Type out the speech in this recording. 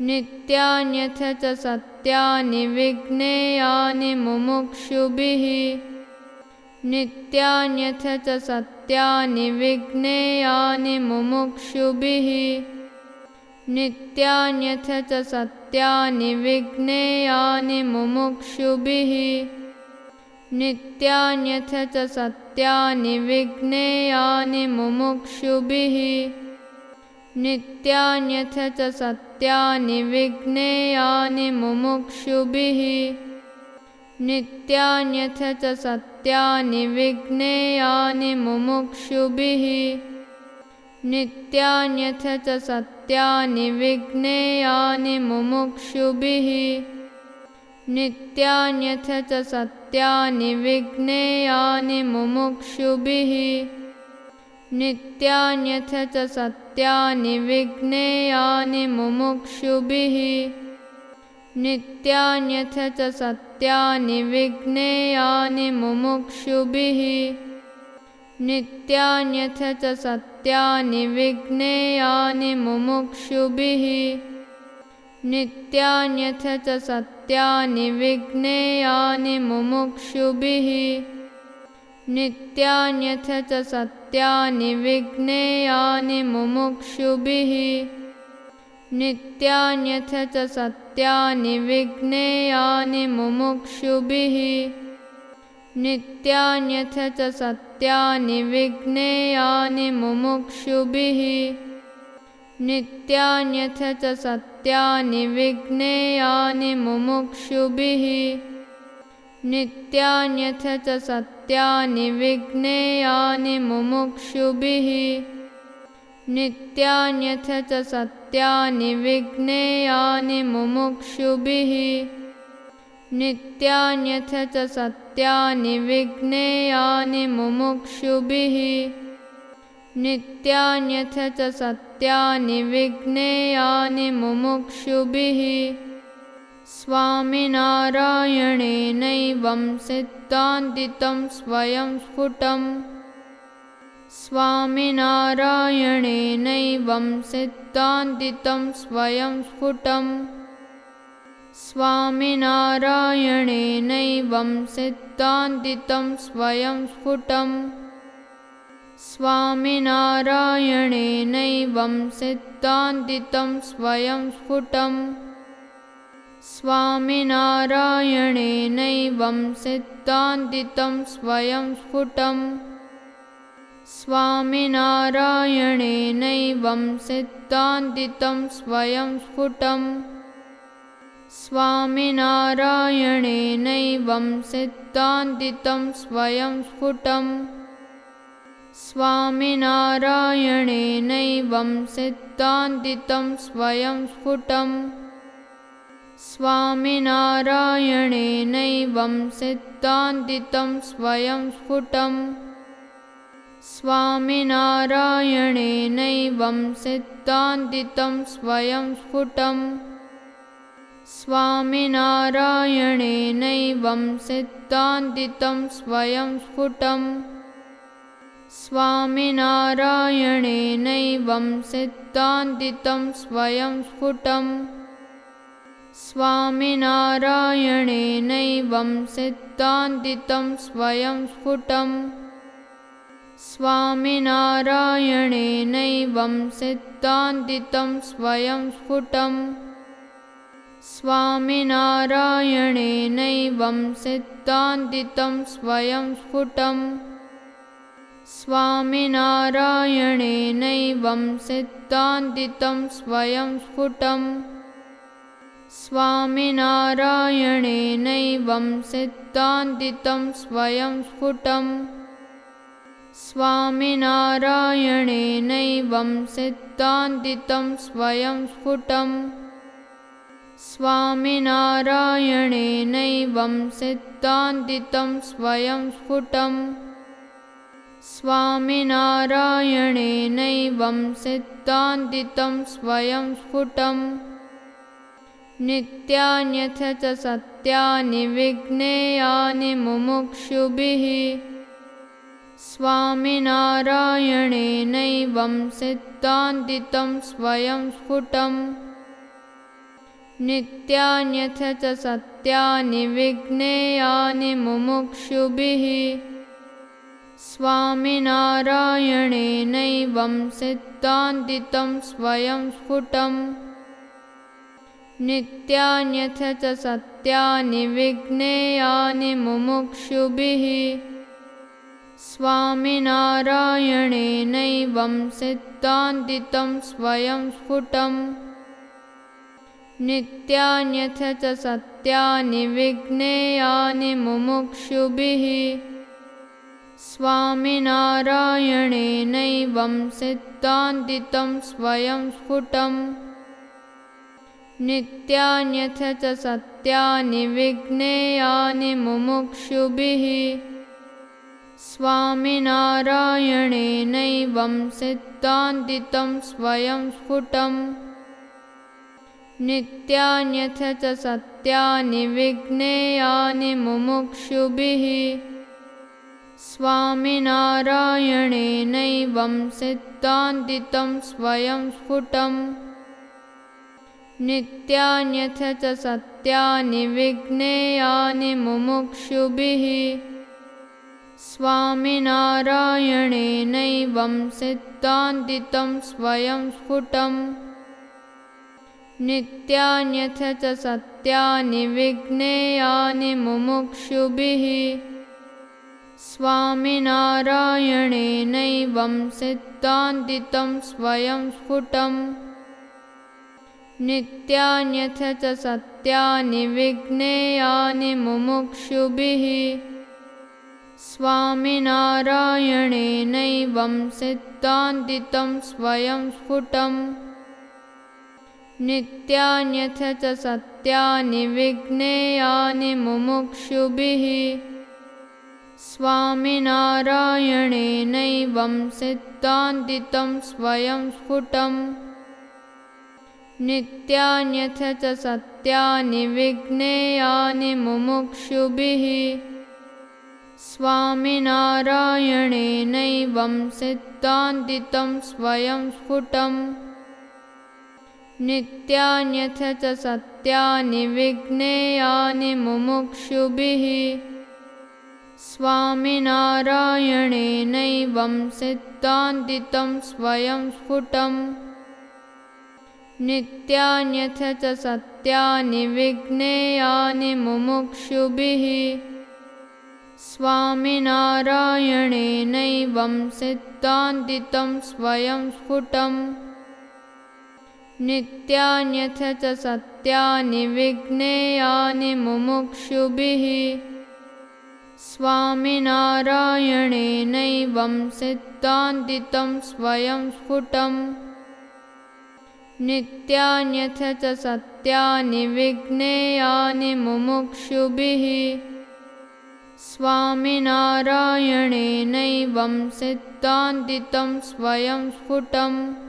नित्यान्यथ च सत्यानि विज्ञेयानि मुमुक्षुभिः। नित्यान्यथ च सत्यानि विज्ञेयानि मुमुक्षुभिः। नित्यान्यथ च सत्यानि विज्ञेयानि मुमुक्षुभिः। नित्यान्यथ च सत्यानि विज्ञेयानि मुमुक्षुभिः। नित्यान्यथ च सत्यानि विज्ञेयानि मुमुक्षुभिः नित्यान्यथ च सत्यानि विज्ञेयानि मुमुक्षुभिः नित्यान्यथ च सत्यानि विज्ञेयानि मुमुक्षुभिः नित्यान्यथ च सत्यानि विज्ञेयानि मुमुक्षुभिः नित्यान्यथ च सत्यानि विज्ञेयानि मुमुक्षुभिः नित्यान्यथ च सत्यानि विज्ञेयानि मुमुक्षुभिः नित्यान्यथ च सत्यानि विज्ञेयानि मुमुक्षुभिः नित्यान्यथ च सत्यानि विज्ञेयानि मुमुक्षुभिः नित्यान्यथ च सत्यानि विज्ञेयानि मुमुक्षुभिः नित्यान्यथ च सत्यानि विज्ञेयानि मुमुक्षुभिः नित्यान्यथ च सत्यानि विज्ञेयानि मुमुक्षुभिः नित्यान्यथ च सत्यानि विज्ञेयानि मुमुक्षुभिः नित्यान्यथ च सत्यानि विज्ञेयानि मुमुक्षुभिः नित्यान्यथ च सत्यानि विज्ञेयानि मुमुक्षुभिः नित्यान्यथ च सत्यानि विज्ञेयानि मुमुक्षुभिः नित्यान्यथ च सत्यानि विज्ञेयानि मुमुक्षुभिः स्वामिनारायणेनैवं सिद्धान्तितं स्वयं स्फुटम् स्वामिनारायणेनैवं सिद्धान्तितं स्वयं स्फुटम् स्वामिनारायणेनैवं सिद्धान्तितं स्वयं स्फुटम् स्वामिनारायणेनैवं सिद्धान्तितं स्वयं स्फुटम् स्वामिनारायणेनैवं सिद्धान्तितं स्वयं स्फुटम्। स्वामिनारायणेनैवं सिद्धान्तितं स्वयं स्फुटम्। स्वामिनारायणेनैवं सिद्धान्तितं स्वयं स्फुटम्। स्वामिनारायणेनैवं सिद्धान्तितं स्वयं स्फुटम् स्वामिनारायणेनैवं सिद्धान्तितं स्वयं स्फुटम् स्वामिनारायणेनैवं सिद्धान्तितं स्वयं स्फुटम् स्वामिनारायणेनैवं सिद्धान्तितं स्वयं स्फुटम् स्वामिनारायणेनैवं सिद्धान्तितं स्वयं स्फुटम् स्वामिनारायणेनैवं सिद्धान्तितं स्वयं स्फुटम्। स्वामिनारायणेनैवं सिद्धान्तितं स्वयं स्फुटम्। स्वामिनारायणेनैवं सिद्धान्तितं स्वयं स्फुटम्। स्वामिनारायणेनैवं सिद्धान्तितं स्वयं स्फुटम् स्वामिनारायणेनैवं सिद्धान्तितं स्वयं स्फुटम्। स्वामिनारायणेनैवं सिद्धान्तितं स्वयं स्फुटम्। स्वामिनारायणेनैवं सिद्धान्तितं स्वयं स्फुटम्। स्वामिनारायणेनैवं सिद्धान्तितं स्वयं स्फुटम् नित्यान्यथ च सत्यानि विज्ञेयानि मुमुक्षुभिः। स्वामिनारायणेनैवं सिद्धान्तितं स्वयं स्फुटम् नित्यान्यथ च सत्यानि विज्ञेयानि मुमुक्षुभिः। स्वामिनारायणेनैवं सिद्धान्तितं स्वयं स्फुटम् नित्यान्यथ च सत्यानि विज्ञेयानि मुमुक्षुभिः। स्वामिनारायणेनैवं सिद्धान्तितं स्वयं स्फुटम् नित्यान्यथ च सत्यानि विज्ञेयानि मुमुक्षुभिः। स्वामिनारायणेनैवं सिद्धान्तितं स्वयं स्फुटम् नित्यान्यथ च सत्यानि विज्ञेयानि मुमुक्षुभिः। स्वामिनारायणेनैवं सिद्धान्तितं स्वयं स्फुटम् नित्यान्यथ च सत्यानि विज्ञेयानि मुमुक्षुभिः। स्वामिनारायणेनैवं सिद्धान्तितं स्वयं स्फुटम् नित्यान्यथ च सत्यानि विज्ञेयानि मुमुक्षुभिः। स्वामिनारायणेनैवं सिद्धान्तितं स्वयं स्फुटम् नित्यान्यथ च सत्यानि विज्ञेयानि मुमुक्षुभिः। स्वामिनारायणेनैवं सिद्धान्तितं स्वयं स्फुटम् नित्यान्यथ च सत्यानि विज्ञेयानि मुमुक्षुभिः। स्वामिनारायणेनैवं सिद्धान्तितं स्वयं स्फुटम् नित्यान्यथ च सत्यानि विज्ञेयानि मुमुक्षुभिः। स्वामिनारायणेनैवं सिद्धान्तितं स्वयं स्फुटम् नित्यान्यथ च सत्यानि विज्ञेयानि मुमुक्षुभिः। स्वामिनारायणेनैवं सिद्धान्तितं स्वयं स्फुटम् नित्यान्यथ च सत्यानि विज्ञेयानि मुमुक्षुभिः। स्वामिनारायणेनैवं सिद्धान्तितं स्वयं स्फुटम् नित्यान्यथ च सत्यानि विज्ञेयानि मुमुक्षुभिः। स्वामिनारायणेनैवं सिद्धान्तितं स्वयं स्फुटम् नित्यान्यथ च सत्यानि विज्ञेयानि मुमुक्षुभिः। स्वामिनारायणेनैवं सिद्धान्तितं स्वयं स्फुटम् नित्यान्यथ च सत्यानि विज्ञेयानि मुमुक्षुभिः। स्वामिनारायणेनैवं सिद्धान्तितं स्वयं स्फुटम्